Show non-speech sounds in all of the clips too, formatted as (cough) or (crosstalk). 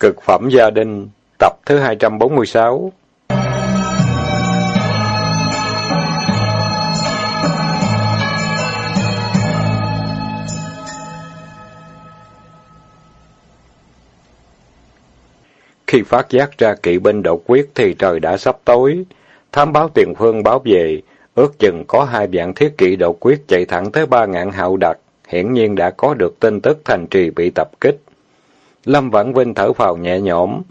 Cực phẩm gia đình, tập thứ 246 Khi phát giác ra kỵ binh đột quyết thì trời đã sắp tối. Thám báo tiền phương báo về, ước chừng có hai vạn thiết kỵ đột quyết chạy thẳng tới ba ngạn hạo đặc, hiển nhiên đã có được tin tức thành trì bị tập kích. Lâm Vãn Vinh thở phào nhẹ nhõm,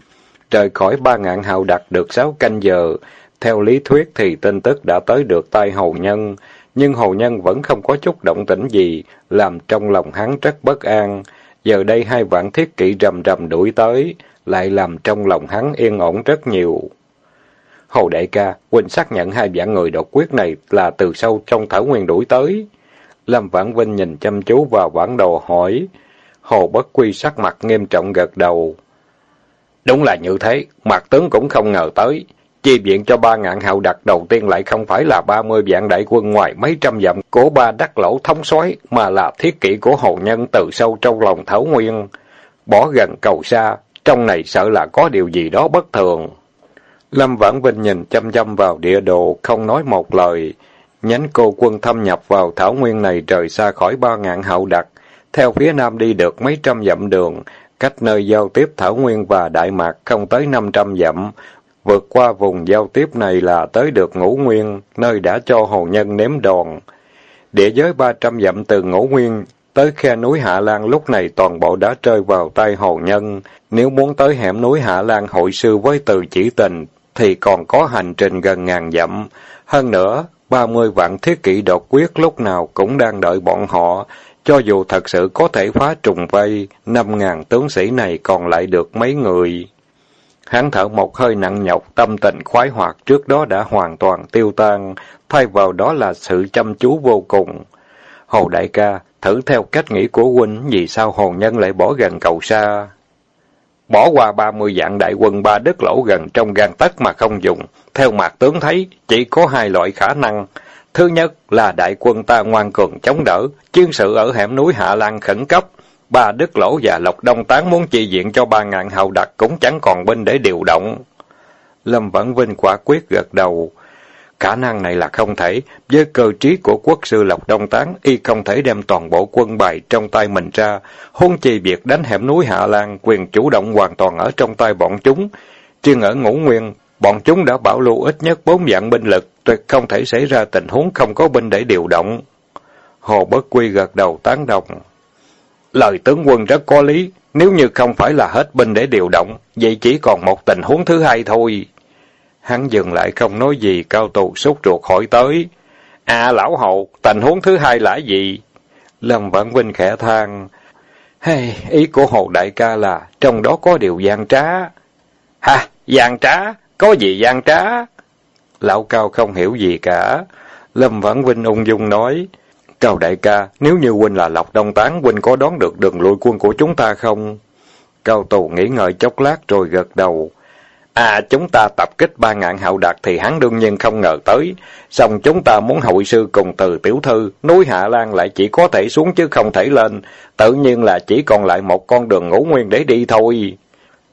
rời khỏi ba ngạn hào đặt được sáu canh giờ, theo lý thuyết thì tin tức đã tới được tay hầu nhân, nhưng hầu nhân vẫn không có chút động tĩnh gì, làm trong lòng hắn rất bất an. Giờ đây hai vạn thiết kỵ rầm rầm đuổi tới, lại làm trong lòng hắn yên ổn rất nhiều. Hồ đại ca, Quỳnh xác nhận hai vạn người đột quyết này là từ sâu trong thảo nguyên đuổi tới. Lâm Vãn Vinh nhìn chăm chú vào bản đồ hỏi. Hồ Bất Quy sắc mặt nghiêm trọng gật đầu. Đúng là như thế, mặt tướng cũng không ngờ tới. Chi viện cho ba ngạn hào đặc đầu tiên lại không phải là ba mươi vạn đại quân ngoài mấy trăm dặm của ba đắc lỗ thống soái mà là thiết kỷ của hồ nhân từ sâu trong lòng thảo nguyên. Bỏ gần cầu xa, trong này sợ là có điều gì đó bất thường. Lâm Vãn Vinh nhìn chăm chăm vào địa đồ, không nói một lời. Nhánh cô quân thâm nhập vào thảo nguyên này rời xa khỏi ba ngạn hậu đặc, theo phía nam đi được mấy trăm dặm đường, cách nơi giao tiếp Thảo Nguyên và Đại Mạc không tới năm trăm dặm. Vượt qua vùng giao tiếp này là tới được Ngũ Nguyên, nơi đã cho hồ nhân nếm đòn. Địa giới ba trăm dặm từ Ngũ Nguyên tới khe núi Hạ Lan lúc này toàn bộ đã rơi vào tay hồ nhân. Nếu muốn tới hẻm núi Hạ Lan hội sư với từ chỉ tình, thì còn có hành trình gần ngàn dặm. Hơn nữa, ba mươi vạn thiết kỷ đột quyết lúc nào cũng đang đợi bọn họ, cho dù thật sự có thể phá trùng vây, năm ngàn tướng sĩ này còn lại được mấy người. Hắn thở một hơi nặng nhọc, tâm tình khoái hoạt trước đó đã hoàn toàn tiêu tan, thay vào đó là sự chăm chú vô cùng. Hồ đại ca, thử theo cách nghĩ của huynh, vì sao hồn nhân lại bỏ gần cầu xa? Bỏ qua ba mươi dạng đại quân ba đất lỗ gần trong gan tất mà không dùng. Theo mặt tướng thấy, chỉ có hai loại khả năng. Thứ nhất là đại quân ta ngoan cường chống đỡ, chiến sự ở hẻm núi Hạ Lan khẩn cấp. Ba Đức Lỗ và Lộc Đông Tán muốn chi diện cho ba ngàn hào đặc cũng chẳng còn binh để điều động. Lâm Vãn Vinh quả quyết gật đầu. Khả năng này là không thể, với cơ trí của quốc sư Lộc Đông Tán, y không thể đem toàn bộ quân bài trong tay mình ra, hôn chi việc đánh hẻm núi Hạ Lan, quyền chủ động hoàn toàn ở trong tay bọn chúng. Riêng ở Ngũ Nguyên, bọn chúng đã bảo lưu ít nhất bốn vạn binh lực, tuyệt không thể xảy ra tình huống không có binh để điều động. Hồ Bất Quy gật đầu tán đồng. Lời tướng quân rất có lý, nếu như không phải là hết binh để điều động, vậy chỉ còn một tình huống thứ hai thôi. Hắn dừng lại không nói gì, cao tù sốt ruột hỏi tới. À lão hậu, tình huống thứ hai là gì? Lâm Vãn Vinh khẽ than. Hey, ý của hồ đại ca là trong đó có điều gian trá. Ha, gian trá? Có gì gian trá? Lão Cao không hiểu gì cả. Lâm Vãn Vinh ung dung nói. Cao đại ca, nếu như huynh là Lộc Đông Tán, huynh có đón được đường lùi quân của chúng ta không? Cao Tù nghĩ ngợi chốc lát rồi gật đầu. À, chúng ta tập kích ba ngạn hậu đạt thì hắn đương nhiên không ngờ tới. Xong chúng ta muốn hội sư cùng từ tiểu thư, núi Hạ Lan lại chỉ có thể xuống chứ không thể lên. Tự nhiên là chỉ còn lại một con đường ngũ nguyên để đi thôi.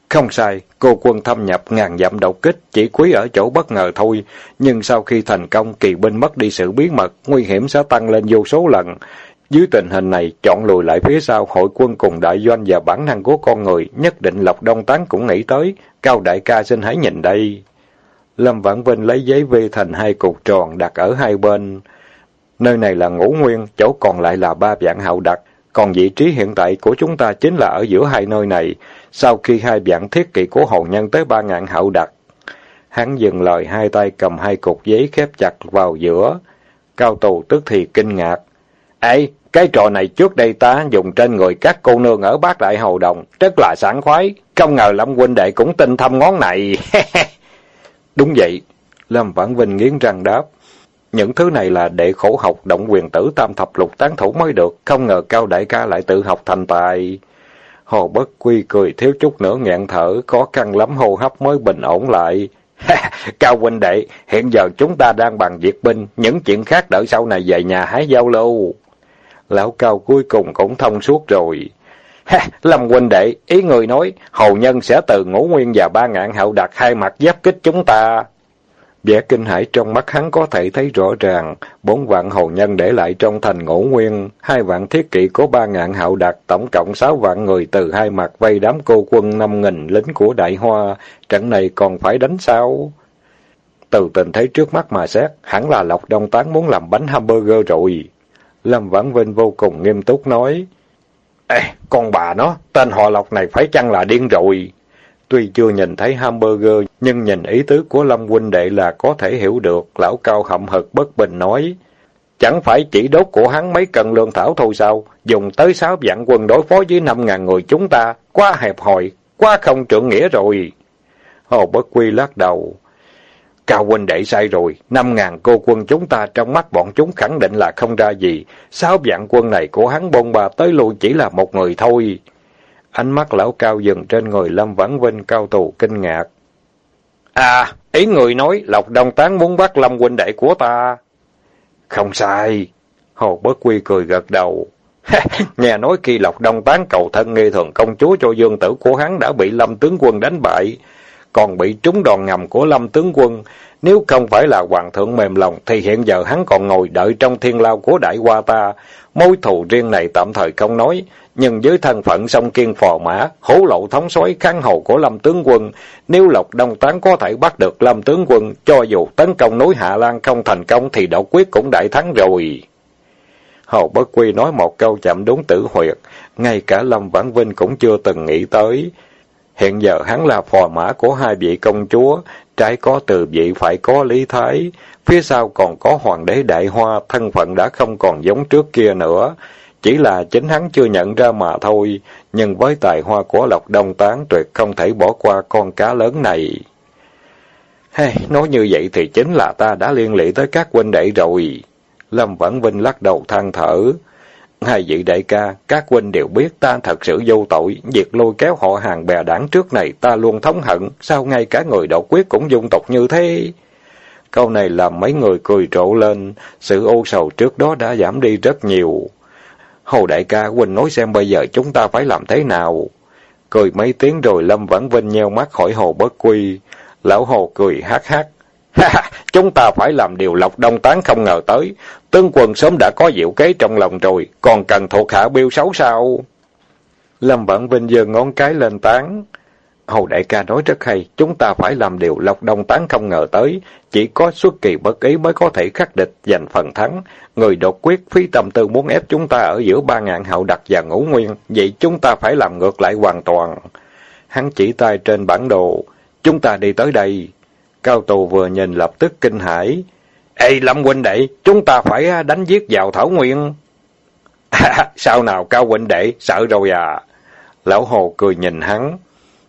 Không sai, cô quân thâm nhập ngàn dặm đầu kích, chỉ quý ở chỗ bất ngờ thôi. Nhưng sau khi thành công, kỳ binh mất đi sự bí mật, nguy hiểm sẽ tăng lên vô số lần. Dưới tình hình này, chọn lùi lại phía sau hội quân cùng đại doanh và bản năng của con người, nhất định Lộc Đông Tán cũng nghĩ tới. Cao đại ca xin hãy nhìn đây. Lâm Vãn Vinh lấy giấy vi thành hai cục tròn đặt ở hai bên. Nơi này là ngũ nguyên, chỗ còn lại là ba vạn hậu đặt. Còn vị trí hiện tại của chúng ta chính là ở giữa hai nơi này, sau khi hai vạn thiết kỵ của hầu nhân tới ba ngàn hậu đặt. Hắn dừng lời hai tay cầm hai cục giấy khép chặt vào giữa. Cao tù tức thì kinh ngạc. Ê, cái trò này trước đây ta dùng trên người các cô nương ở bát đại hầu đồng, rất là sảng khoái. Không ngờ Lâm huynh đệ cũng tinh thâm ngón này. (laughs) Đúng vậy, Lâm Vãn Vinh nghiến răng đáp. Những thứ này là để khổ học động quyền tử tam thập lục tán thủ mới được, không ngờ cao đại ca lại tự học thành tài. Hồ Bất Quy cười thiếu chút nữa nghẹn thở, khó khăn lắm hô hấp mới bình ổn lại. (laughs) Cao huynh đệ, hiện giờ chúng ta đang bằng việc binh, những chuyện khác đợi sau này về nhà hái giao lưu. Lão Cao cuối cùng cũng thông suốt rồi. (laughs) Lâm huynh đệ, ý người nói, hầu nhân sẽ từ ngũ nguyên và ba ngạn hậu đặt hai mặt giáp kích chúng ta. Vẻ kinh hãi trong mắt hắn có thể thấy rõ ràng, bốn vạn hầu nhân để lại trong thành ngũ nguyên, hai vạn thiết kỵ có ba ngạn hậu đạt, tổng cộng sáu vạn người từ hai mặt vây đám cô quân năm nghìn lính của đại hoa, trận này còn phải đánh sao? Từ tình thấy trước mắt mà xét, hẳn là Lộc Đông Tán muốn làm bánh hamburger rồi. Lâm Vãn Vinh vô cùng nghiêm túc nói, Ê, con bà nó, tên họ Lộc này phải chăng là điên rồi? Tuy chưa nhìn thấy hamburger, nhưng nhìn ý tứ của Lâm huynh đệ là có thể hiểu được, lão cao hậm hực bất bình nói. Chẳng phải chỉ đốt của hắn mấy cần lương thảo thôi sao, dùng tới sáu vạn quân đối phó với năm ngàn người chúng ta, quá hẹp hòi, quá không trượng nghĩa rồi. Hồ Bất Quy lắc đầu. Cao huynh đệ sai rồi, năm ngàn cô quân chúng ta trong mắt bọn chúng khẳng định là không ra gì. Sáu vạn quân này của hắn bông bà tới lui chỉ là một người thôi. Ánh mắt lão cao dừng trên người Lâm Vãn Vinh cao tù kinh ngạc. À, ý người nói Lộc Đông Tán muốn bắt Lâm huynh đệ của ta. Không sai. Hồ Bất Quy cười gật đầu. (laughs) Nghe nói khi Lộc Đông Tán cầu thân nghi thường công chúa cho dương tử của hắn đã bị Lâm tướng quân đánh bại, còn bị trúng đòn ngầm của Lâm tướng quân. Nếu không phải là hoàng thượng mềm lòng, thì hiện giờ hắn còn ngồi đợi trong thiên lao của đại qua ta. Mối thù riêng này tạm thời không nói, nhưng với thân phận song kiên phò mã, hổ lộ thống soái kháng hầu của Lâm tướng quân, nếu Lộc Đông Tán có thể bắt được Lâm tướng quân, cho dù tấn công núi Hạ Lan không thành công thì đạo quyết cũng đại thắng rồi. Hồ Bất Quy nói một câu chậm đúng tử huyệt, ngay cả Lâm Vãn Vinh cũng chưa từng nghĩ tới. Hiện giờ hắn là phò mã của hai vị công chúa, trái có từ vị phải có lý thái, phía sau còn có hoàng đế đại hoa, thân phận đã không còn giống trước kia nữa. Chỉ là chính hắn chưa nhận ra mà thôi, nhưng với tài hoa của Lộc Đông Tán tuyệt không thể bỏ qua con cá lớn này. Hey, nói như vậy thì chính là ta đã liên lụy tới các huynh đệ rồi. Lâm Vãn Vinh lắc đầu than thở. Hai vị đại ca, các huynh đều biết ta thật sự vô tội, việc lôi kéo họ hàng bè đảng trước này ta luôn thống hận, sao ngay cả người độc quyết cũng dung tục như thế? Câu này làm mấy người cười rộ lên, sự ô sầu trước đó đã giảm đi rất nhiều. Hồ đại ca, huynh nói xem bây giờ chúng ta phải làm thế nào? Cười mấy tiếng rồi Lâm vẫn Vinh nheo mắt khỏi Hồ Bất Quy. Lão Hồ cười hát hát. Ha (laughs) chúng ta phải làm điều lộc đông tán không ngờ tới. Tướng quân sớm đã có diệu kế trong lòng rồi, còn cần thuộc hạ biêu xấu sao? Lâm Vãn Vinh giơ ngón cái lên tán. Hầu đại ca nói rất hay, chúng ta phải làm điều lộc đông tán không ngờ tới, chỉ có xuất kỳ bất ý mới có thể khắc địch giành phần thắng. Người đột quyết phi tâm tư muốn ép chúng ta ở giữa ba ngàn hậu đặc và ngũ nguyên, vậy chúng ta phải làm ngược lại hoàn toàn. Hắn chỉ tay trên bản đồ, chúng ta đi tới đây. Cao tù vừa nhìn lập tức kinh hãi. Ê Lâm huynh đệ, chúng ta phải đánh giết vào Thảo Nguyên. À, (laughs) sao nào Cao huynh đệ, sợ rồi à? Lão Hồ cười nhìn hắn.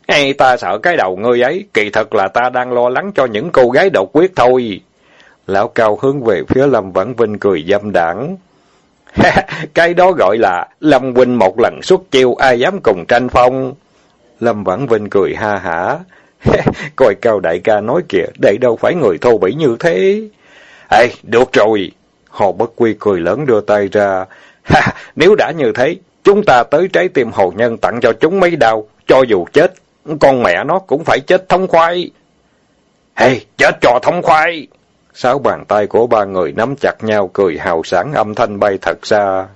Ê, ta sợ cái đầu ngươi ấy, kỳ thật là ta đang lo lắng cho những cô gái độc quyết thôi. Lão Cao hướng về phía Lâm Vãn Vinh cười dâm đảng. (laughs) cái đó gọi là Lâm Huynh một lần xuất chiêu, ai dám cùng tranh phong. Lâm Vãn Vinh cười ha hả. (laughs) Coi Cao đại ca nói kìa, đây đâu phải người thô bỉ như thế. Ê, được rồi. Hồ Bất Quy cười lớn đưa tay ra. Ha, (laughs) nếu đã như thế, chúng ta tới trái tim hồ nhân tặng cho chúng mấy đau, cho dù chết con mẹ nó cũng phải chết thông khoai, Hey, chết cho thông khoai Sáu bàn tay của ba người nắm chặt nhau cười hào sảng âm thanh bay thật xa.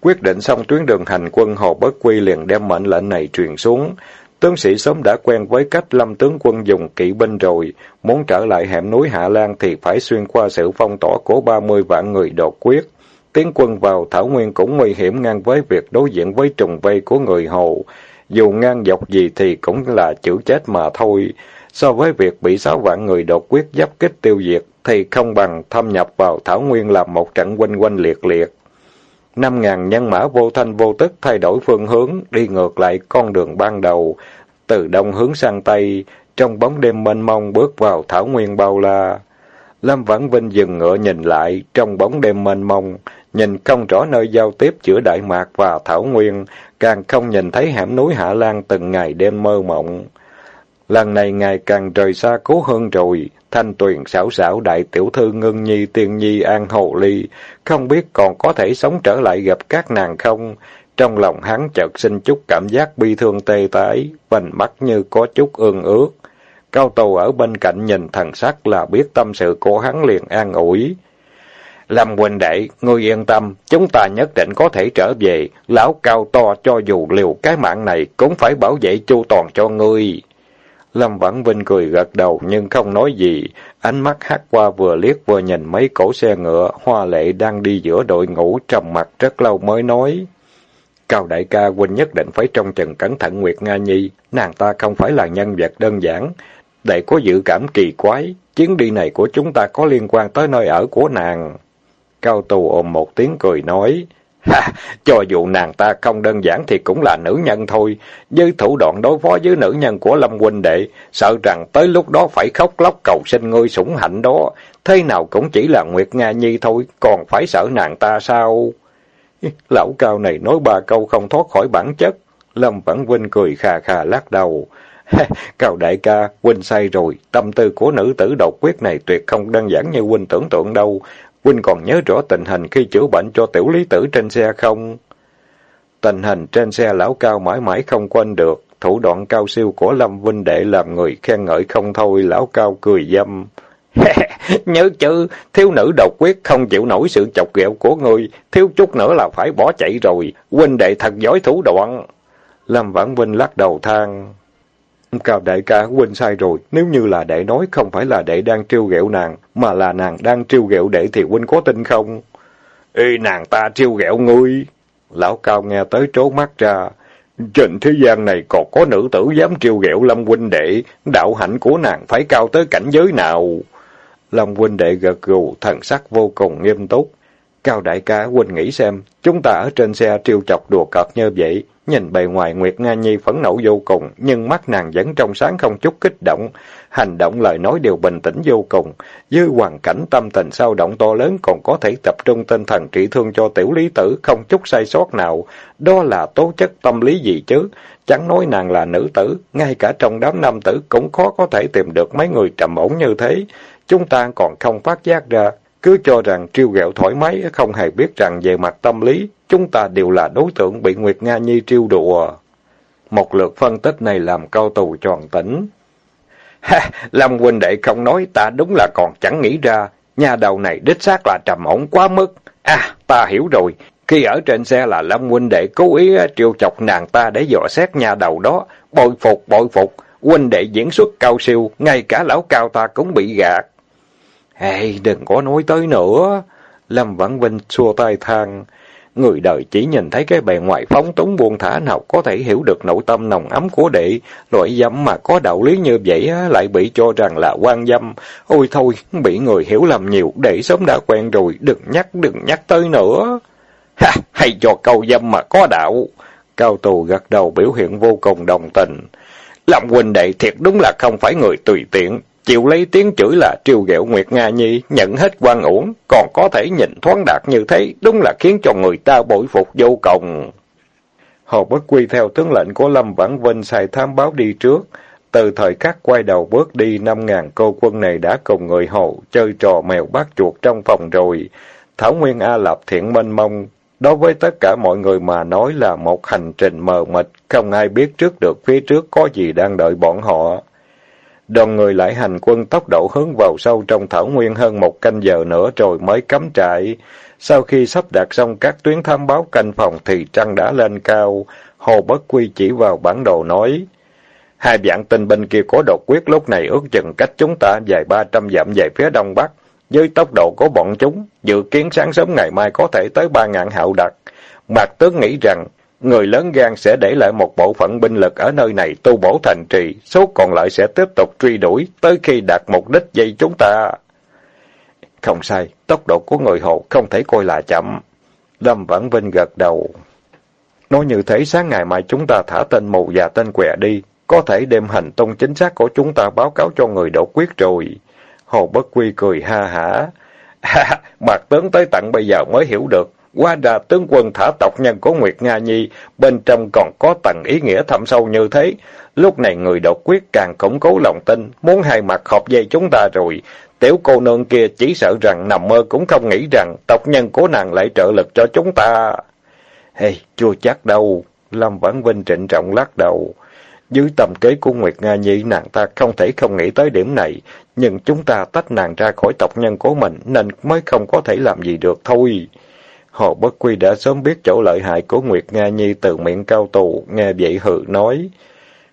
Quyết định xong tuyến đường hành quân Hồ Bất Quy liền đem mệnh lệnh này truyền xuống. Tướng sĩ sớm đã quen với cách lâm tướng quân dùng kỵ binh rồi, muốn trở lại hẻm núi Hạ Lan thì phải xuyên qua sự phong tỏa của ba mươi vạn người đột quyết. Tiến quân vào Thảo Nguyên cũng nguy hiểm ngang với việc đối diện với trùng vây của người Hồ dù ngang dọc gì thì cũng là chữ chết mà thôi. So với việc bị sáu vạn người đột quyết giáp kích tiêu diệt, thì không bằng thâm nhập vào Thảo Nguyên làm một trận quanh quanh liệt liệt. Năm ngàn nhân mã vô thanh vô tức thay đổi phương hướng, đi ngược lại con đường ban đầu, từ đông hướng sang tây, trong bóng đêm mênh mông bước vào Thảo Nguyên bao la. Lâm Vãn Vinh dừng ngựa nhìn lại, trong bóng đêm mênh mông, nhìn không rõ nơi giao tiếp giữa Đại Mạc và Thảo Nguyên, càng không nhìn thấy hẻm núi Hạ Lan từng ngày đêm mơ mộng. Lần này ngày càng rời xa cố hơn rồi, thanh tuyền xảo xảo đại tiểu thư ngưng nhi tiên nhi an hồ ly, không biết còn có thể sống trở lại gặp các nàng không. Trong lòng hắn chợt sinh chút cảm giác bi thương tê tái, vành mắt như có chút ương ước. Cao tù ở bên cạnh nhìn thần sắc là biết tâm sự của hắn liền an ủi. Lâm huynh đệ, ngươi yên tâm, chúng ta nhất định có thể trở về. Lão cao to cho dù liều cái mạng này cũng phải bảo vệ chu toàn cho ngươi. Lâm Vãn Vinh cười gật đầu nhưng không nói gì. Ánh mắt hát qua vừa liếc vừa nhìn mấy cổ xe ngựa, hoa lệ đang đi giữa đội ngũ trầm mặt rất lâu mới nói. Cao đại ca huynh nhất định phải trông chừng cẩn thận Nguyệt Nga Nhi, nàng ta không phải là nhân vật đơn giản. Đệ có dự cảm kỳ quái, chuyến đi này của chúng ta có liên quan tới nơi ở của nàng. Cao tù ôm một tiếng cười nói, Ha, (laughs) cho dù nàng ta không đơn giản thì cũng là nữ nhân thôi. Với thủ đoạn đối phó với nữ nhân của Lâm huynh đệ, sợ rằng tới lúc đó phải khóc lóc cầu xin ngươi sủng hạnh đó. Thế nào cũng chỉ là Nguyệt Nga Nhi thôi, còn phải sợ nàng ta sao? (laughs) Lão cao này nói ba câu không thoát khỏi bản chất. Lâm Vãn Vinh cười khà khà lắc đầu. (laughs) Cao đại ca, huynh sai rồi, tâm tư của nữ tử độc quyết này tuyệt không đơn giản như huynh tưởng tượng đâu. Huynh còn nhớ rõ tình hình khi chữa bệnh cho tiểu lý tử trên xe không? Tình hình trên xe lão cao mãi mãi không quên được, thủ đoạn cao siêu của Lâm Vinh Đệ làm người khen ngợi không thôi, lão cao cười dâm. (laughs) Nhớ chứ, thiếu nữ độc quyết không chịu nổi sự chọc ghẹo của ngươi, thiếu chút nữa là phải bỏ chạy rồi, huynh đệ thật giỏi thủ đoạn. Lâm Vãn Vinh lắc đầu than. Cao đại ca huynh sai rồi, nếu như là đệ nói không phải là đệ đang trêu ghẹo nàng, mà là nàng đang trêu ghẹo đệ thì huynh có tin không? Ê, nàng ta trêu ghẹo ngươi. Lão Cao nghe tới trố mắt ra. Trên thế gian này còn có nữ tử dám trêu ghẹo Lâm huynh đệ, đạo hạnh của nàng phải cao tới cảnh giới nào? Lâm huynh đệ gật gù, thần sắc vô cùng nghiêm túc. Cao đại ca huynh nghĩ xem, chúng ta ở trên xe trêu chọc đùa cợt như vậy, Nhìn bề ngoài Nguyệt Nga Nhi phẫn nộ vô cùng, nhưng mắt nàng vẫn trong sáng không chút kích động. Hành động lời nói đều bình tĩnh vô cùng. Dưới hoàn cảnh tâm tình sao động to lớn còn có thể tập trung tinh thần trị thương cho tiểu lý tử, không chút sai sót nào. Đó là tố chất tâm lý gì chứ? Chẳng nói nàng là nữ tử, ngay cả trong đám nam tử cũng khó có thể tìm được mấy người trầm ổn như thế. Chúng ta còn không phát giác ra, cứ cho rằng triêu ghẹo thoải mái, không hề biết rằng về mặt tâm lý, chúng ta đều là đối tượng bị Nguyệt Nga Nhi triêu đùa. Một lượt phân tích này làm cao tù tròn tỉnh. (laughs) Ha, Lâm huynh đệ không nói ta đúng là còn chẳng nghĩ ra, nhà đầu này đích xác là trầm ổn quá mức. À, ta hiểu rồi, khi ở trên xe là Lâm huynh đệ cố ý à, triêu chọc nàng ta để dò xét nhà đầu đó, bội phục bội phục, huynh đệ diễn xuất cao siêu, ngay cả lão cao ta cũng bị gạt. Ê, đừng có nói tới nữa. Lâm Vãn Vinh xua tay than. Người đời chỉ nhìn thấy cái bề ngoài phóng túng buông thả nào có thể hiểu được nội tâm nồng ấm của đệ. Loại dâm mà có đạo lý như vậy lại bị cho rằng là quan dâm. Ôi thôi, bị người hiểu lầm nhiều, đệ sớm đã quen rồi, đừng nhắc, đừng nhắc tới nữa. Ha, hay cho câu dâm mà có đạo. Cao tù gật đầu biểu hiện vô cùng đồng tình. Lâm huynh đệ thiệt đúng là không phải người tùy tiện, chịu lấy tiếng chửi là triều ghẹo Nguyệt Nga Nhi, nhận hết quan uổng, còn có thể nhìn thoáng đạt như thế, đúng là khiến cho người ta bội phục vô cùng. Hồ Bất Quy theo tướng lệnh của Lâm Vãn Vinh sai thám báo đi trước. Từ thời khắc quay đầu bước đi, năm ngàn cô quân này đã cùng người Hồ chơi trò mèo bắt chuột trong phòng rồi. Thảo Nguyên A Lập thiện mênh mông, đối với tất cả mọi người mà nói là một hành trình mờ mịt, không ai biết trước được phía trước có gì đang đợi bọn họ. Đoàn người lại hành quân tốc độ hướng vào sâu trong thảo nguyên hơn một canh giờ nữa rồi mới cắm trại. Sau khi sắp đặt xong các tuyến tham báo canh phòng thì trăng đã lên cao. Hồ Bất Quy chỉ vào bản đồ nói. Hai vạn tinh binh kia có đột quyết lúc này ước chừng cách chúng ta dài ba trăm dặm về phía đông bắc. Với tốc độ của bọn chúng, dự kiến sáng sớm ngày mai có thể tới ba ngàn hạo đặc. Mạc Tướng nghĩ rằng Người lớn gan sẽ để lại một bộ phận binh lực ở nơi này tu bổ thành trì, số còn lại sẽ tiếp tục truy đuổi tới khi đạt mục đích dây chúng ta. Không sai, tốc độ của người Hồ không thể coi là chậm. Lâm Vãn Vinh gật đầu. Nói như thế sáng ngày mai chúng ta thả tên mù và tên quẹ đi, có thể đem hành tung chính xác của chúng ta báo cáo cho người đột quyết rồi. Hồ Bất Quy cười ha hả. (laughs) Ha, bạc tướng tới tận bây giờ mới hiểu được, qua đà tướng quân thả tộc nhân của Nguyệt Nga Nhi, bên trong còn có tầng ý nghĩa thâm sâu như thế. Lúc này người độc quyết càng củng cố lòng tin, muốn hai mặt hợp dây chúng ta rồi. Tiểu cô nương kia chỉ sợ rằng nằm mơ cũng không nghĩ rằng tộc nhân của nàng lại trợ lực cho chúng ta. Hey, chưa chắc đâu. Lâm Vãn Vinh trịnh trọng lắc đầu. Dưới tầm kế của Nguyệt Nga Nhi, nàng ta không thể không nghĩ tới điểm này, nhưng chúng ta tách nàng ra khỏi tộc nhân của mình, nên mới không có thể làm gì được thôi. Hồ Bất Quy đã sớm biết chỗ lợi hại của Nguyệt Nga Nhi từ miệng cao tù, nghe vậy hừ nói.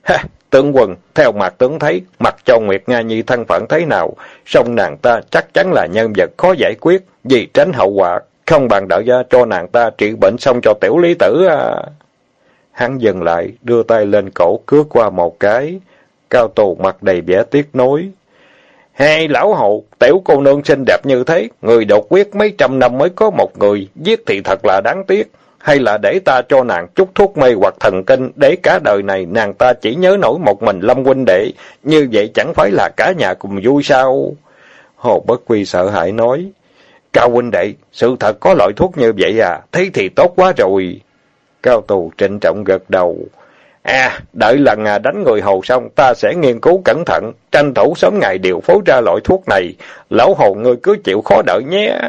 Ha, tướng quân, theo mặt tướng thấy, mặc cho Nguyệt Nga Nhi thân phận thế nào, song nàng ta chắc chắn là nhân vật khó giải quyết, vì tránh hậu quả, không bằng đạo ra cho nàng ta trị bệnh xong cho tiểu lý tử à. Hắn dừng lại, đưa tay lên cổ, cướp qua một cái. Cao tù mặt đầy vẻ tiếc nối. Hai lão hậu, tiểu cô nương xinh đẹp như thế, người đột quyết mấy trăm năm mới có một người, giết thì thật là đáng tiếc. Hay là để ta cho nàng chút thuốc mê hoặc thần kinh, để cả đời này nàng ta chỉ nhớ nổi một mình Lâm huynh đệ, như vậy chẳng phải là cả nhà cùng vui sao? Hồ Bất Quy sợ hãi nói, Cao huynh đệ, sự thật có loại thuốc như vậy à, thế thì tốt quá rồi. Cao tù trịnh trọng gật đầu. À, đợi lần à, đánh người hầu xong, ta sẽ nghiên cứu cẩn thận, tranh thủ sớm ngày điều phối ra loại thuốc này. Lão hồ ngươi cứ chịu khó đợi nhé.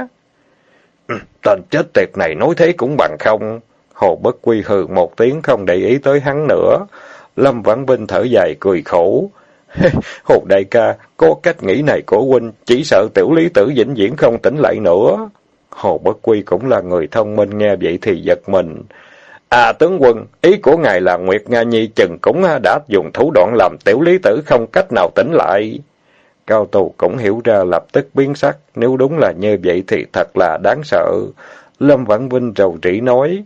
Ừ, tên chết tiệt này nói thế cũng bằng không. Hồ Bất Quy hừ một tiếng không để ý tới hắn nữa. Lâm Vãn Vinh thở dài cười khổ. (laughs) Hồ đại ca, có cách nghĩ này của huynh, chỉ sợ tiểu lý tử vĩnh viễn không tỉnh lại nữa. Hồ Bất Quy cũng là người thông minh nghe vậy thì giật mình. À tướng quân, ý của ngài là Nguyệt Nga Nhi chừng cũng đã dùng thủ đoạn làm tiểu lý tử không cách nào tỉnh lại. Cao tù cũng hiểu ra lập tức biến sắc, nếu đúng là như vậy thì thật là đáng sợ. Lâm Vãn Vinh rầu rĩ nói,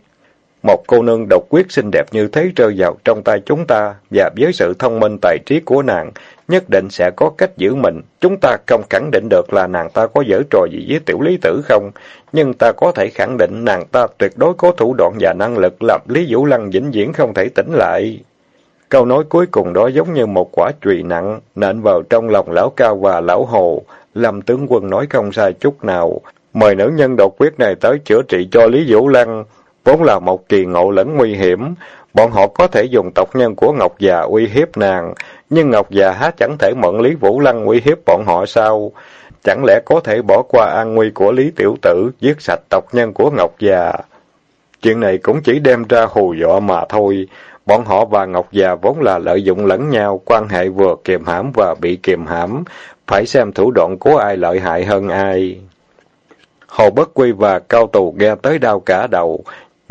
một cô nương độc quyết xinh đẹp như thế rơi vào trong tay chúng ta, và với sự thông minh tài trí của nàng, nhất định sẽ có cách giữ mình. Chúng ta không khẳng định được là nàng ta có giở trò gì với tiểu lý tử không, nhưng ta có thể khẳng định nàng ta tuyệt đối có thủ đoạn và năng lực làm Lý Vũ Lăng vĩnh viễn không thể tỉnh lại. Câu nói cuối cùng đó giống như một quả trùy nặng, nện vào trong lòng lão cao và lão hồ. Lâm tướng quân nói không sai chút nào. Mời nữ nhân độc quyết này tới chữa trị cho Lý Vũ Lăng, vốn là một kỳ ngộ lẫn nguy hiểm. Bọn họ có thể dùng tộc nhân của Ngọc già uy hiếp nàng, nhưng Ngọc già há chẳng thể mượn Lý Vũ Lăng uy hiếp bọn họ sao? Chẳng lẽ có thể bỏ qua an nguy của Lý Tiểu Tử, giết sạch tộc nhân của Ngọc già? Chuyện này cũng chỉ đem ra hù dọa mà thôi. Bọn họ và Ngọc già vốn là lợi dụng lẫn nhau, quan hệ vừa kiềm hãm và bị kiềm hãm, phải xem thủ đoạn của ai lợi hại hơn ai. Hồ Bất Quy và Cao Tù nghe tới đau cả đầu,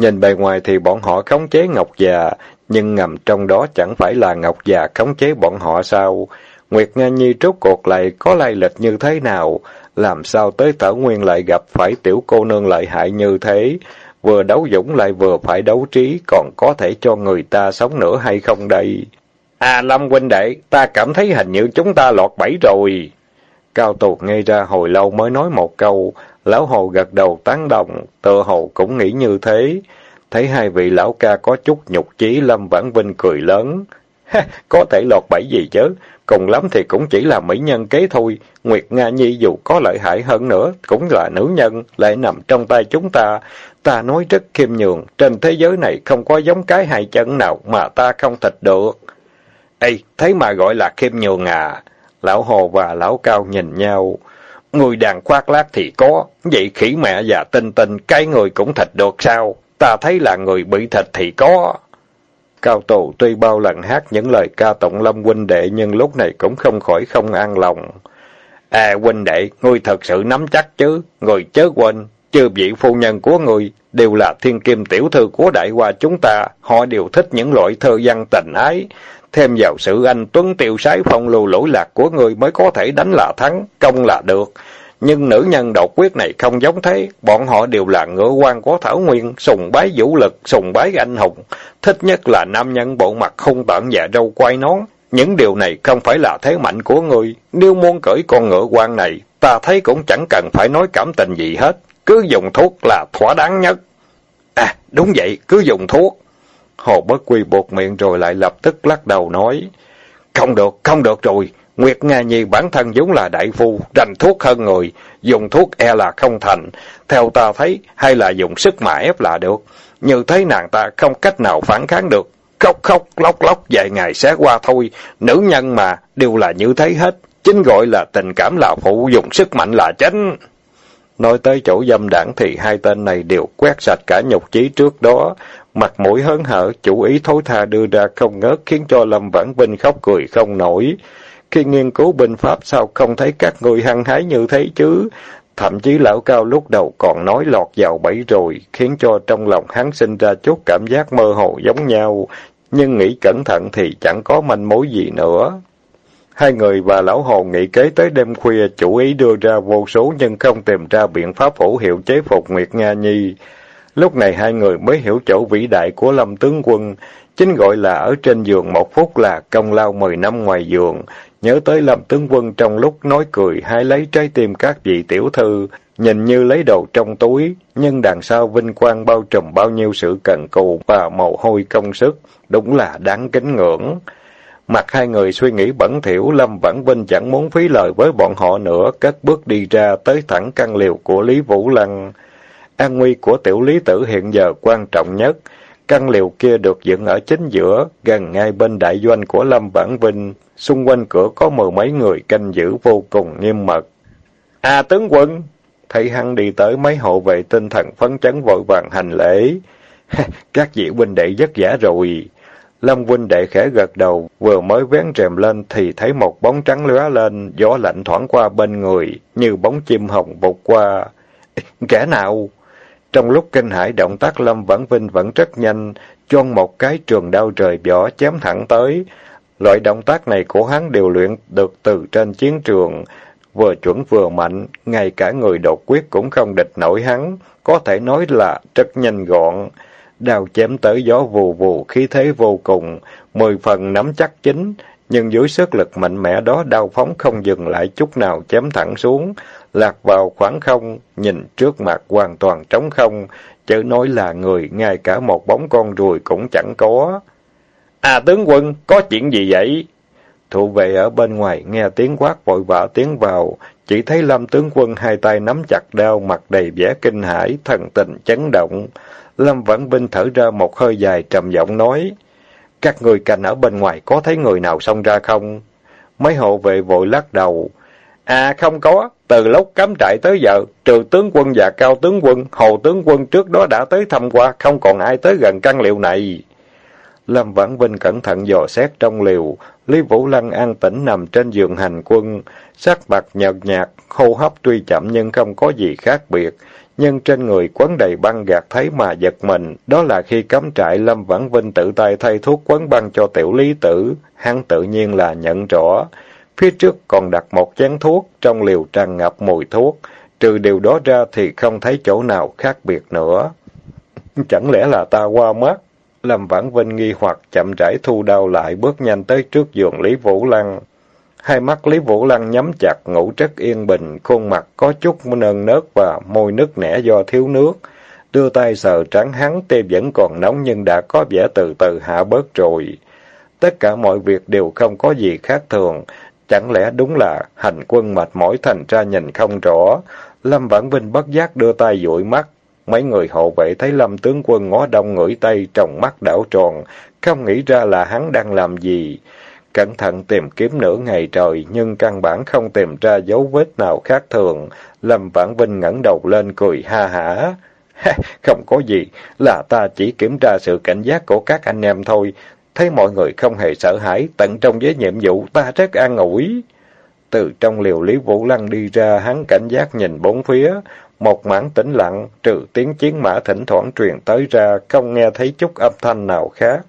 nhìn bề ngoài thì bọn họ khống chế Ngọc già, nhưng ngầm trong đó chẳng phải là Ngọc già khống chế bọn họ sao? Nguyệt Nga Nhi trút cuộc lại có lai lịch như thế nào? Làm sao tới Tở Nguyên lại gặp phải tiểu cô nương lợi hại như thế? Vừa đấu dũng lại vừa phải đấu trí, còn có thể cho người ta sống nữa hay không đây? À Lâm huynh đệ, ta cảm thấy hình như chúng ta lọt bẫy rồi. Cao Tù ngay ra hồi lâu mới nói một câu, lão hồ gật đầu tán đồng, tựa hồ cũng nghĩ như thế. Thấy hai vị lão ca có chút nhục chí, Lâm Vãn Vinh cười lớn. Ha, có thể lọt bẫy gì chứ, cùng lắm thì cũng chỉ là mỹ nhân kế thôi. Nguyệt Nga Nhi dù có lợi hại hơn nữa, cũng là nữ nhân, lại nằm trong tay chúng ta. Ta nói rất khiêm nhường, trên thế giới này không có giống cái hai chân nào mà ta không thịt được. Ê, thấy mà gọi là khiêm nhường à? Lão Hồ và Lão Cao nhìn nhau. Người đàn khoác lác thì có, vậy khỉ mẹ và tinh tinh, cái người cũng thịt được sao? Ta thấy là người bị thịt thì có. Cao Tù tuy bao lần hát những lời ca tụng lâm huynh đệ nhưng lúc này cũng không khỏi không an lòng. À huynh đệ, ngươi thật sự nắm chắc chứ, người chớ quên, chư vị phu nhân của người đều là thiên kim tiểu thư của đại hoa chúng ta, họ đều thích những loại thơ văn tình ái. Thêm vào sự anh tuấn tiêu sái phong lưu lỗi lạc của người mới có thể đánh là thắng, công là được. Nhưng nữ nhân độc quyết này không giống thế, bọn họ đều là ngựa quan của Thảo Nguyên, sùng bái vũ lực, sùng bái anh hùng. Thích nhất là nam nhân bộ mặt không tận và râu quai nón. Những điều này không phải là thế mạnh của người. Nếu muốn cởi con ngựa quan này, ta thấy cũng chẳng cần phải nói cảm tình gì hết. Cứ dùng thuốc là thỏa đáng nhất. À, đúng vậy, cứ dùng thuốc. Hồ Bất Quy buộc miệng rồi lại lập tức lắc đầu nói. Không được, không được rồi. Nguyệt Nga Nhi bản thân vốn là đại phu, rành thuốc hơn người, dùng thuốc e là không thành. Theo ta thấy, hay là dùng sức mà ép là được. Như thế nàng ta không cách nào phản kháng được. Khóc khóc, lóc lóc vài ngày sẽ qua thôi. Nữ nhân mà, đều là như thế hết. Chính gọi là tình cảm là phụ, dùng sức mạnh là chánh. Nói tới chỗ dâm đảng thì hai tên này đều quét sạch cả nhục chí trước đó. Mặt mũi hớn hở, chủ ý thối tha đưa ra không ngớt khiến cho Lâm Vãn Vinh khóc cười không nổi. Khi nghiên cứu binh pháp sao không thấy các người hăng hái như thế chứ? Thậm chí lão cao lúc đầu còn nói lọt vào bẫy rồi, khiến cho trong lòng hắn sinh ra chút cảm giác mơ hồ giống nhau, nhưng nghĩ cẩn thận thì chẳng có manh mối gì nữa. Hai người và lão hồ nghị kế tới đêm khuya chủ ý đưa ra vô số nhưng không tìm ra biện pháp hữu hiệu chế phục Nguyệt Nga Nhi. Lúc này hai người mới hiểu chỗ vĩ đại của Lâm tướng quân, chính gọi là ở trên giường một phút là công lao mười năm ngoài giường. Nhớ tới Lâm tướng quân trong lúc nói cười hay lấy trái tim các vị tiểu thư, nhìn như lấy đồ trong túi, nhưng đằng sau vinh quang bao trùm bao nhiêu sự cần cù và mồ hôi công sức, đúng là đáng kính ngưỡng. Mặt hai người suy nghĩ bẩn thỉu, Lâm Vãn Vinh chẳng muốn phí lời với bọn họ nữa, cất bước đi ra tới thẳng căn liều của Lý Vũ Lăng. An nguy của tiểu lý tử hiện giờ quan trọng nhất. Căn liều kia được dựng ở chính giữa, gần ngay bên đại doanh của Lâm Vãn Vinh. Xung quanh cửa có mười mấy người canh giữ vô cùng nghiêm mật. À tướng quân! Thấy hắn đi tới mấy hộ vệ tinh thần phấn chấn vội vàng hành lễ. (laughs) Các vị huynh đệ rất giả rồi. Lâm huynh đệ khẽ gật đầu, vừa mới vén rèm lên thì thấy một bóng trắng lóe lên, gió lạnh thoảng qua bên người, như bóng chim hồng vụt qua. (laughs) Kẻ nào? Trong lúc kinh hãi động tác Lâm Vãn Vinh vẫn rất nhanh, chôn một cái trường đao rời vỏ chém thẳng tới. Loại động tác này của hắn đều luyện được từ trên chiến trường, vừa chuẩn vừa mạnh, ngay cả người đột quyết cũng không địch nổi hắn, có thể nói là rất nhanh gọn. Đao chém tới gió vù vù, khí thế vô cùng, mười phần nắm chắc chính, nhưng dưới sức lực mạnh mẽ đó đao phóng không dừng lại chút nào chém thẳng xuống, lạc vào khoảng không, nhìn trước mặt hoàn toàn trống không, chớ nói là người, ngay cả một bóng con ruồi cũng chẳng có. À tướng quân, có chuyện gì vậy? Thủ vệ ở bên ngoài nghe tiếng quát vội vã tiến vào, chỉ thấy Lâm tướng quân hai tay nắm chặt đao, mặt đầy vẻ kinh hãi, thần tình chấn động. Lâm Vãn Vinh thở ra một hơi dài trầm giọng nói, các người canh ở bên ngoài có thấy người nào xông ra không? Mấy hộ vệ vội lắc đầu. À không có, từ lúc cắm trại tới giờ, trừ tướng quân và cao tướng quân, hồ tướng quân trước đó đã tới thăm qua, không còn ai tới gần căn liệu này. Lâm Vãn Vinh cẩn thận dò xét trong liều, Lý Vũ Lăng an tĩnh nằm trên giường hành quân, sắc mặt nhợt nhạt, hô hấp tuy chậm nhưng không có gì khác biệt, nhưng trên người quấn đầy băng gạt thấy mà giật mình, đó là khi cắm trại Lâm Vãn Vinh tự tay thay thuốc quấn băng cho tiểu lý tử, hắn tự nhiên là nhận rõ. Phía trước còn đặt một chén thuốc, trong liều tràn ngập mùi thuốc, trừ điều đó ra thì không thấy chỗ nào khác biệt nữa. Chẳng lẽ là ta qua mắt? Lâm Vãn Vinh nghi hoặc chậm rãi thu đau lại bước nhanh tới trước giường Lý Vũ Lăng. Hai mắt Lý Vũ Lăng nhắm chặt, ngủ rất yên bình, khuôn mặt có chút nơn nớt và môi nứt nẻ do thiếu nước. Đưa tay sờ trắng hắn, tê vẫn còn nóng nhưng đã có vẻ từ từ hạ bớt rồi. Tất cả mọi việc đều không có gì khác thường. Chẳng lẽ đúng là hành quân mệt mỏi thành ra nhìn không rõ. Lâm Vãn Vinh bất giác đưa tay dụi mắt. Mấy người hộ vệ thấy Lâm tướng quân ngó đông ngửi tây, trong mắt đảo tròn, không nghĩ ra là hắn đang làm gì. Cẩn thận tìm kiếm nửa ngày trời, nhưng căn bản không tìm ra dấu vết nào khác thường. Lâm Vãn Vinh ngẩng đầu lên cười ha hả. (laughs) không có gì, là ta chỉ kiểm tra sự cảnh giác của các anh em thôi. Thấy mọi người không hề sợ hãi, tận trong với nhiệm vụ, ta rất an ủi. Từ trong liều Lý Vũ Lăng đi ra, hắn cảnh giác nhìn bốn phía. Một mảng tĩnh lặng, trừ tiếng chiến mã thỉnh thoảng truyền tới ra, không nghe thấy chút âm thanh nào khác.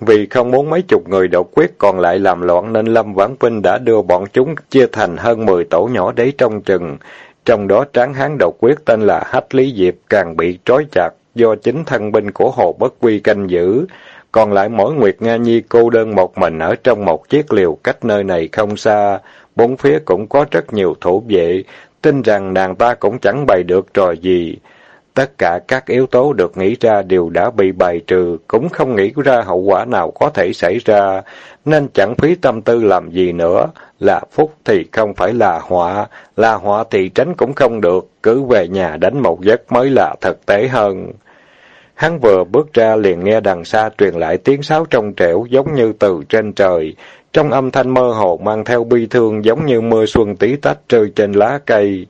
Vì không muốn mấy chục người đột quyết còn lại làm loạn nên Lâm Vãn Vinh đã đưa bọn chúng chia thành hơn 10 tổ nhỏ đấy trong chừng. Trong đó tráng hán đột quyết tên là Hách Lý Diệp càng bị trói chặt do chính thân binh của Hồ Bất Quy canh giữ. Còn lại mỗi Nguyệt Nga Nhi cô đơn một mình ở trong một chiếc liều cách nơi này không xa. Bốn phía cũng có rất nhiều thủ vệ, tin rằng nàng ta cũng chẳng bày được trò gì. Tất cả các yếu tố được nghĩ ra đều đã bị bài trừ, cũng không nghĩ ra hậu quả nào có thể xảy ra, nên chẳng phí tâm tư làm gì nữa. Là phúc thì không phải là họa, là họa thì tránh cũng không được, cứ về nhà đánh một giấc mới là thực tế hơn. Hắn vừa bước ra liền nghe đằng xa truyền lại tiếng sáo trong trẻo giống như từ trên trời, trong âm thanh mơ hồ mang theo bi thương giống như mưa xuân tí tách rơi trên lá cây.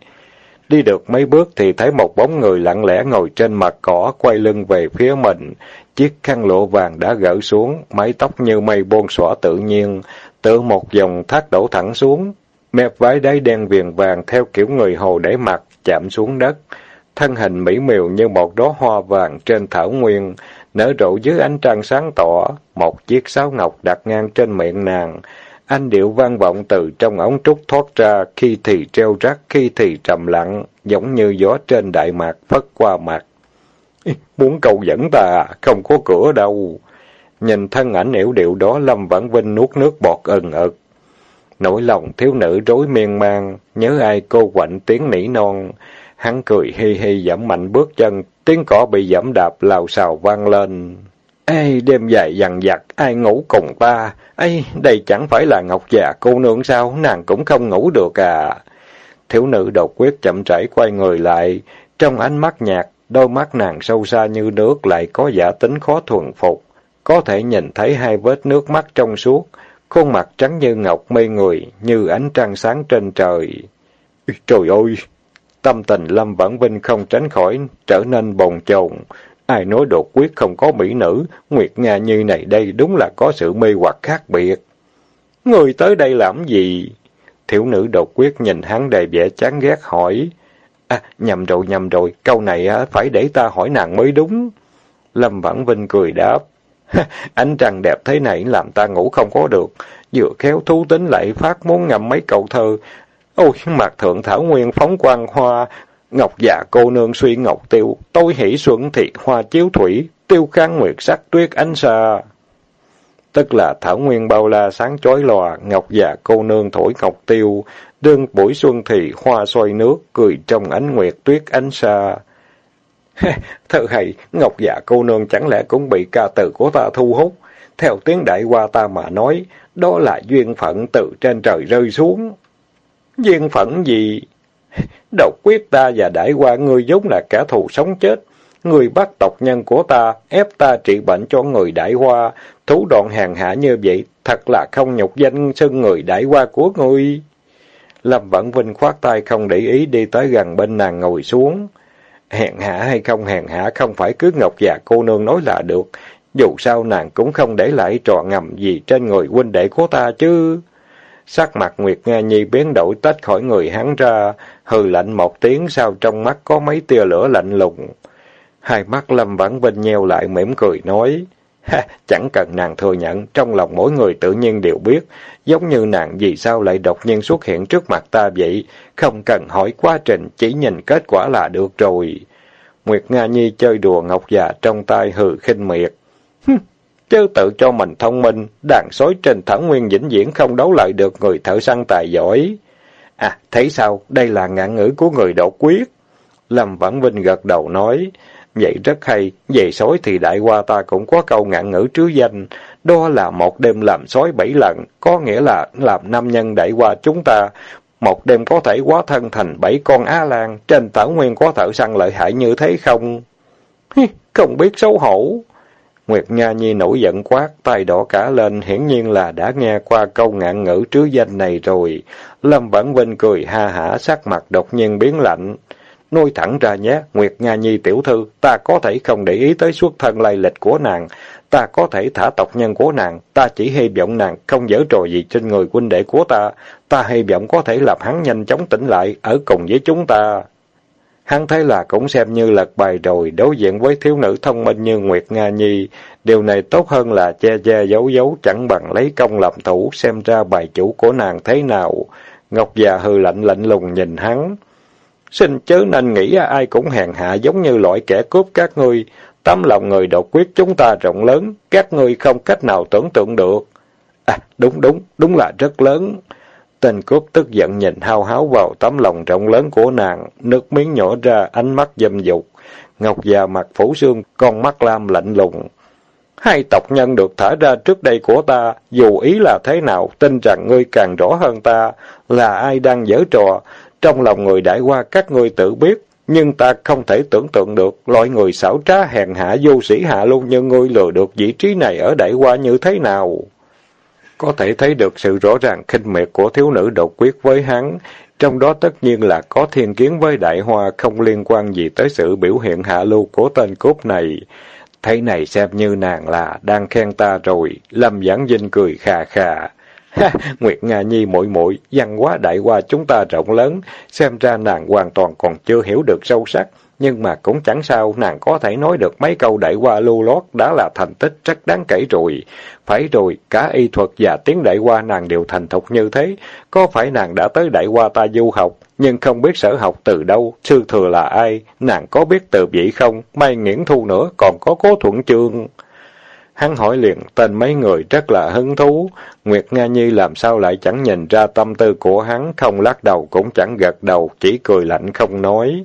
Đi được mấy bước thì thấy một bóng người lặng lẽ ngồi trên mặt cỏ, quay lưng về phía mình. Chiếc khăn lụa vàng đã gỡ xuống, mái tóc như mây buông xõa tự nhiên, tự một dòng thác đổ thẳng xuống. Mẹp váy đáy đen viền vàng theo kiểu người hồ để mặt, chạm xuống đất. Thân hình mỹ miều như một đóa hoa vàng trên thảo nguyên, nở rộ dưới ánh trăng sáng tỏ, một chiếc sáo ngọc đặt ngang trên miệng nàng. Anh điệu vang vọng từ trong ống trúc thoát ra, khi thì treo rắc, khi thì trầm lặng, giống như gió trên đại mạc phất qua mặt. Muốn cầu dẫn ta, à? không có cửa đâu. Nhìn thân ảnh yểu điệu đó, Lâm Vãn Vinh nuốt nước bọt ừng ực. Nỗi lòng thiếu nữ rối miên man, nhớ ai cô quạnh tiếng nỉ non. Hắn cười hi hi giảm mạnh bước chân, tiếng cỏ bị giảm đạp lào xào vang lên. Ê, đêm dài dằn vặt, ai ngủ cùng ta? Ê, đây chẳng phải là Ngọc già cô nương sao? Nàng cũng không ngủ được à? Thiếu nữ đột quyết chậm rãi quay người lại, trong ánh mắt nhạt, đôi mắt nàng sâu xa như nước lại có giả tính khó thuần phục. Có thể nhìn thấy hai vết nước mắt trong suốt, khuôn mặt trắng như ngọc mê người, như ánh trăng sáng trên trời. Trời ơi! Tâm tình Lâm Vãn Vinh không tránh khỏi, trở nên bồn chồn. Ai nói đột quyết không có mỹ nữ, Nguyệt Nga như này đây đúng là có sự mê hoặc khác biệt. Người tới đây làm gì? Thiếu nữ đột quyết nhìn hắn đầy vẻ chán ghét hỏi. À, nhầm rồi, nhầm rồi, câu này phải để ta hỏi nàng mới đúng. Lâm Vãn Vinh cười đáp. Ánh trăng đẹp thế này làm ta ngủ không có được. Vừa khéo thú tính lại phát muốn ngầm mấy câu thơ. Ôi, mặt thượng thảo nguyên phóng quang hoa, ngọc dạ cô nương suy ngọc tiêu, tôi hỷ xuân thị hoa chiếu thủy, tiêu khang nguyệt sắc tuyết ánh xa. Tức là thảo nguyên bao la sáng chói lòa, ngọc dạ cô nương thổi ngọc tiêu, đương buổi xuân thì hoa xoay nước, cười trong ánh nguyệt tuyết ánh xa. (laughs) Thơ hay, ngọc dạ cô nương chẳng lẽ cũng bị ca từ của ta thu hút? Theo tiếng đại qua ta mà nói, đó là duyên phận từ trên trời rơi xuống. Duyên phận gì? Độc quyết ta và đại qua ngươi giống là kẻ thù sống chết. Người bắt tộc nhân của ta, ép ta trị bệnh cho người đại hoa, thú đoạn hàng hạ như vậy, thật là không nhục danh xưng người đại hoa của ngươi. Lâm Vãn Vinh khoát tay không để ý đi tới gần bên nàng ngồi xuống. Hèn hạ hay không hèn hạ không phải cứ Ngọc già cô nương nói là được. Dù sao nàng cũng không để lại trò ngầm gì trên người huynh đệ của ta chứ. Sắc mặt Nguyệt Nga Nhi biến đổi tách khỏi người hắn ra, hừ lạnh một tiếng sau trong mắt có mấy tia lửa lạnh lùng. Hai mắt Lâm Vãn Vinh nheo lại mỉm cười nói, ha, chẳng cần nàng thừa nhận, trong lòng mỗi người tự nhiên đều biết, giống như nàng vì sao lại đột nhiên xuất hiện trước mặt ta vậy, không cần hỏi quá trình, chỉ nhìn kết quả là được rồi. Nguyệt Nga Nhi chơi đùa ngọc già trong tay hừ khinh miệt. Chứ tự cho mình thông minh, đàn sói trên thảo nguyên vĩnh viễn không đấu lại được người thợ săn tài giỏi. À, thấy sao? Đây là ngạn ngữ của người đột quyết. Lâm Vãn Vinh gật đầu nói, vậy rất hay, về sói thì đại qua ta cũng có câu ngạn ngữ trứ danh, đó là một đêm làm sói bảy lần, có nghĩa là làm nam nhân đại qua chúng ta, một đêm có thể quá thân thành bảy con Á Lan, trên tảo nguyên có thợ săn lợi hại như thế không? (laughs) Không biết xấu hổ. Nguyệt Nha Nhi nổi giận quát, tay đỏ cả lên, hiển nhiên là đã nghe qua câu ngạn ngữ trứ danh này rồi. Lâm Vãn Vinh cười ha hả, sắc mặt đột nhiên biến lạnh. Nói thẳng ra nhé, Nguyệt Nga Nhi tiểu thư, ta có thể không để ý tới xuất thân lai lịch của nàng, ta có thể thả tộc nhân của nàng, ta chỉ hy vọng nàng không dở trò gì trên người huynh đệ của ta, ta hy vọng có thể làm hắn nhanh chóng tỉnh lại, ở cùng với chúng ta. Hắn thấy là cũng xem như lật bài rồi, đối diện với thiếu nữ thông minh như Nguyệt Nga Nhi, điều này tốt hơn là che che giấu giấu chẳng bằng lấy công làm thủ, xem ra bài chủ của nàng thế nào. Ngọc già hư lạnh lạnh lùng nhìn hắn. Xin chớ nên nghĩ à, ai cũng hèn hạ giống như loại kẻ cướp các ngươi. Tấm lòng người độc quyết chúng ta rộng lớn, các ngươi không cách nào tưởng tượng được. À, đúng đúng, đúng là rất lớn. Tên cướp tức giận nhìn hao háo vào tấm lòng rộng lớn của nàng, nước miếng nhỏ ra, ánh mắt dâm dục. Ngọc già mặt phủ xương, con mắt lam lạnh lùng. Hai tộc nhân được thả ra trước đây của ta, dù ý là thế nào, tin rằng ngươi càng rõ hơn ta, là ai đang giở trò. Trong lòng người đại qua các ngươi tự biết, nhưng ta không thể tưởng tượng được loại người xảo trá hèn hạ vô sĩ hạ luôn như ngươi lừa được vị trí này ở đại qua như thế nào. Có thể thấy được sự rõ ràng khinh miệt của thiếu nữ độc quyết với hắn, trong đó tất nhiên là có thiên kiến với đại hoa không liên quan gì tới sự biểu hiện hạ lưu của tên cốt này. thấy này xem như nàng là đang khen ta rồi, Lâm Giảng Vinh cười khà khà. Ha, Nguyệt Nga Nhi muội muội văn hóa đại hoa chúng ta rộng lớn, xem ra nàng hoàn toàn còn chưa hiểu được sâu sắc, nhưng mà cũng chẳng sao, nàng có thể nói được mấy câu đại qua lưu lót đã là thành tích rất đáng kể rồi. Phải rồi, cả y thuật và tiếng đại qua nàng đều thành thục như thế, có phải nàng đã tới đại qua ta du học, nhưng không biết sở học từ đâu, sư thừa là ai, nàng có biết từ vị không, may nghiễn thu nữa, còn có cố thuận chương. Hắn hỏi liền, tên mấy người rất là hứng thú. Nguyệt Nga Nhi làm sao lại chẳng nhìn ra tâm tư của hắn, không lắc đầu cũng chẳng gật đầu, chỉ cười lạnh không nói.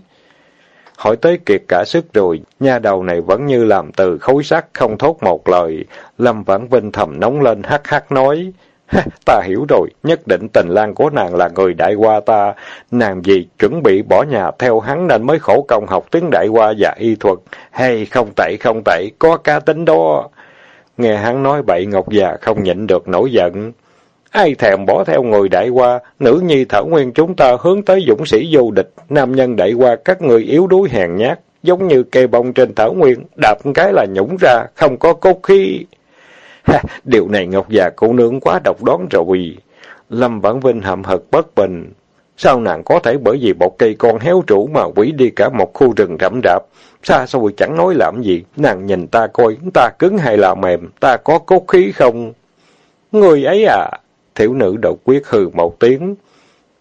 Hỏi tới kiệt cả sức rồi, nha đầu này vẫn như làm từ khối sắt, không thốt một lời. Lâm Vãn Vinh thầm nóng lên hắc hắc nói. ta hiểu rồi, nhất định tình lang của nàng là người đại qua ta. Nàng gì chuẩn bị bỏ nhà theo hắn nên mới khổ công học tiếng đại qua và y thuật. Hay không tệ không tệ, có cá tính đó. Nghe hắn nói bậy Ngọc già không nhịn được nổi giận. Ai thèm bỏ theo người đại qua, nữ nhi thảo nguyên chúng ta hướng tới dũng sĩ vô địch, nam nhân đại qua các người yếu đuối hèn nhát, giống như cây bông trên thảo nguyên, đạp cái là nhũng ra, không có cốt khí. (laughs) Ha, điều này Ngọc già cô nương quá độc đoán rồi. Lâm Vãn Vinh hậm hực bất bình. Sao nàng có thể bởi vì một cây con héo trụ mà quỷ đi cả một khu rừng rậm rạp? Xa xôi chẳng nói làm gì, nàng nhìn ta coi, ta cứng hay là mềm, ta có cốt khí không? Người ấy à? Thiểu nữ đột quyết hừ một tiếng.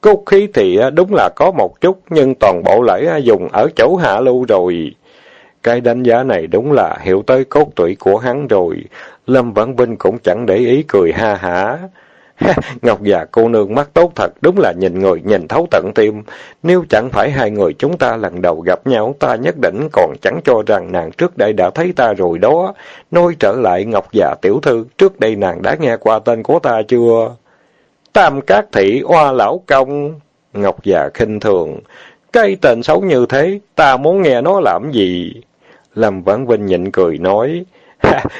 Cốt khí thì à, đúng là có một chút, nhưng toàn bộ lại à, dùng ở chỗ hạ lưu rồi. Cái đánh giá này đúng là hiểu tới cốt tủy của hắn rồi. Lâm Vãn Vinh cũng chẳng để ý cười ha hả. (laughs) Ngọc già cô nương mắt tốt thật, đúng là nhìn người nhìn thấu tận tim. Nếu chẳng phải hai người chúng ta lần đầu gặp nhau, ta nhất định còn chẳng cho rằng nàng trước đây đã thấy ta rồi đó. Nói trở lại Ngọc già tiểu thư, trước đây nàng đã nghe qua tên của ta chưa? Tam Cát Thị Oa Lão Công. Ngọc già khinh thường. Cái tên xấu như thế, ta muốn nghe nó làm gì? Lâm Vãn Vinh nhịn cười nói.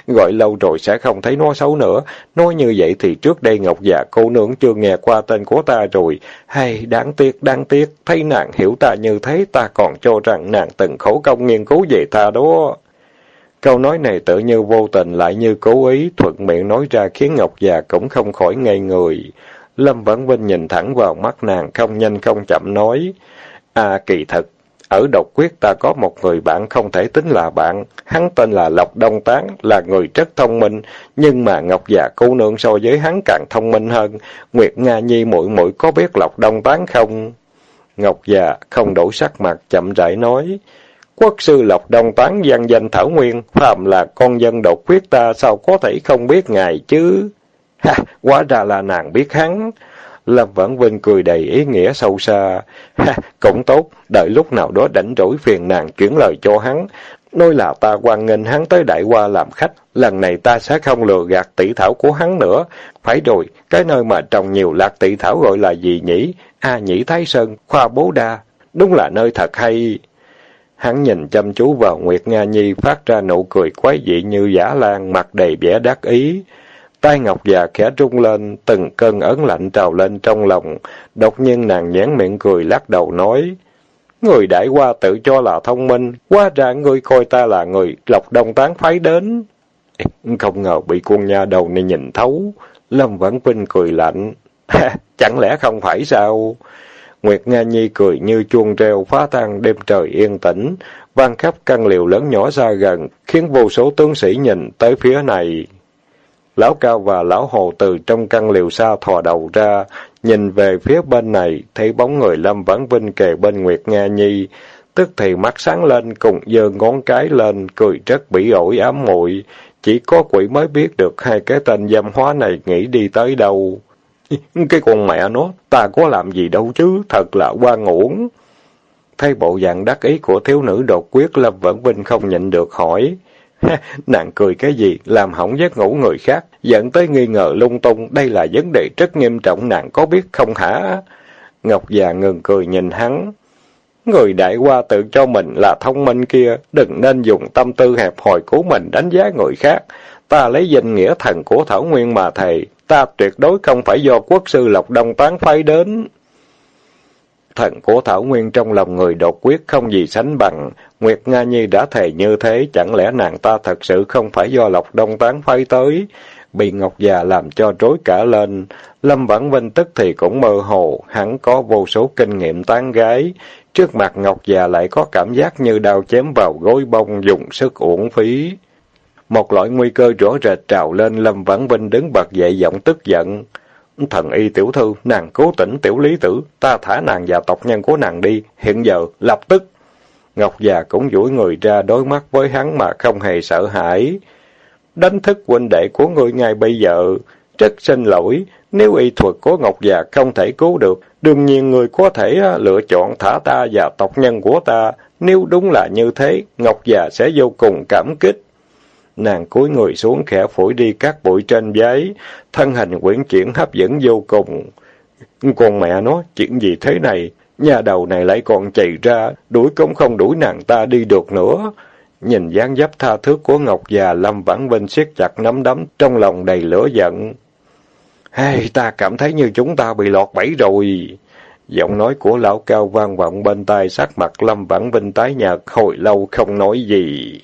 gọi lâu rồi sẽ không thấy nó xấu nữa. Nói như vậy thì trước đây Ngọc già cô nương chưa nghe qua tên của ta rồi. Hay, đáng tiếc, đáng tiếc, thấy nàng hiểu ta như thế, ta còn cho rằng nàng từng khổ công nghiên cứu về ta đó. Câu nói này tự như vô tình lại như cố ý, thuận miệng nói ra khiến Ngọc già cũng không khỏi ngây người. Lâm Vãn Vinh nhìn thẳng vào mắt nàng, không nhanh không chậm nói. À kỳ thật, ở độc quyết ta có một người bạn không thể tính là bạn, hắn tên là Lộc Đông Tán, là người rất thông minh, nhưng mà Ngọc già cô nương so với hắn càng thông minh hơn. Nguyệt Nga Nhi muội muội có biết Lộc Đông Tán không? Ngọc già không đổi sắc mặt, chậm rãi nói. Quốc sư Lộc Đông Tán văn danh Thảo Nguyên, phàm là con dân độc quyết ta sao có thể không biết ngài chứ? Ha, quá ra là nàng biết hắn. Lâm Vãn Vinh cười đầy ý nghĩa sâu xa. Ha, cũng tốt, đợi lúc nào đó đánh rỗi phiền nàng chuyển lời cho hắn. Nói là ta quan nghênh hắn tới đại qua làm khách, lần này ta sẽ không lừa gạt tỷ thảo của hắn nữa. Phải rồi, cái nơi mà trồng nhiều lạc tỷ thảo gọi là gì nhỉ? A Nhĩ Thái Sơn, khoa bố đa. Đúng là nơi thật hay. Hắn nhìn chăm chú vào Nguyệt Nga Nhi phát ra nụ cười quái dị như giả lan, mặt đầy vẻ đắc ý. Tay Ngọc già khẽ rung lên, từng cơn ớn lạnh trào lên trong lòng. Đột nhiên nàng nhán miệng cười lắc đầu nói. Người đại qua tự cho là thông minh, quá ra ngươi coi ta là người lộc đông tán phái đến. Không ngờ bị con nha đầu này nhìn thấu. Lâm Vãn Vinh cười lạnh. Chẳng lẽ không phải sao? Nguyệt Nga Nhi cười như chuông reo phá tan đêm trời yên tĩnh, vang khắp căn liều lớn nhỏ ra gần, khiến vô số tướng sĩ nhìn tới phía này. Lão Cao và Lão Hồ từ trong căn liều xa thò đầu ra, nhìn về phía bên này, thấy bóng người Lâm Vãn Vinh kề bên Nguyệt Nga Nhi, tức thì mắt sáng lên cùng giơ ngón cái lên, cười rất bỉ ổi ám muội Chỉ có quỷ mới biết được hai cái tên dâm hóa này nghĩ đi tới đâu. (laughs) Cái con mẹ nó, ta có làm gì đâu chứ, thật là quan uổng. Thấy bộ dạng đắc ý của thiếu nữ đột quyết Lâm Vãn Vinh không nhịn được hỏi. (laughs) nàng cười cái gì, làm hỏng giấc ngủ người khác, dẫn tới nghi ngờ lung tung, đây là vấn đề rất nghiêm trọng nàng có biết không hả? Ngọc già ngừng cười nhìn hắn. Người đại qua tự cho mình là thông minh kia, đừng nên dùng tâm tư hẹp hòi của mình đánh giá người khác. Ta lấy danh nghĩa thần của Thảo Nguyên mà thầy, ta tuyệt đối không phải do quốc sư Lộc Đông tán phái đến. Thần của Thảo Nguyên trong lòng người đột quyết không gì sánh bằng. Nguyệt Nga Nhi đã thề như thế, chẳng lẽ nàng ta thật sự không phải do Lộc Đông tán phái tới? Bị Ngọc già làm cho rối cả lên. Lâm Vãn Vinh tức thì cũng mơ hồ, hắn có vô số kinh nghiệm tán gái. Trước mặt Ngọc già lại có cảm giác như đao chém vào gối bông dùng sức uổng phí. Một loại nguy cơ rõ rệt trào lên, Lâm Vãn Vinh đứng bật dậy giọng tức giận. Thần y tiểu thư, nàng cố tỉnh tiểu lý tử, ta thả nàng và tộc nhân của nàng đi, hiện giờ, lập tức. Ngọc già cũng duỗi người ra đối mắt với hắn mà không hề sợ hãi. Đánh thức huynh đệ của ngươi ngay bây giờ. Rất xin lỗi, nếu y thuật của Ngọc già không thể cứu được, đương nhiên người có thể à, lựa chọn thả ta và tộc nhân của ta. Nếu đúng là như thế, Ngọc già sẽ vô cùng cảm kích. Nàng cúi người xuống khẽ phổi đi các bụi trên giấy, thân hình quyển chuyển hấp dẫn vô cùng. Con mẹ nó, chuyện gì thế này? Nhà đầu này lại còn chạy ra, đuổi cũng không đuổi nàng ta đi được nữa. Nhìn dáng dấp tha thước của Ngọc già, Lâm Vãn Vinh siết chặt nắm đấm, trong lòng đầy lửa giận. hay ta cảm thấy như chúng ta bị lọt bẫy rồi. Giọng nói của lão cao vang vọng bên tai sắc mặt Lâm Vãn Vinh tái nhợt hồi lâu không nói gì.